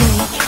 magic.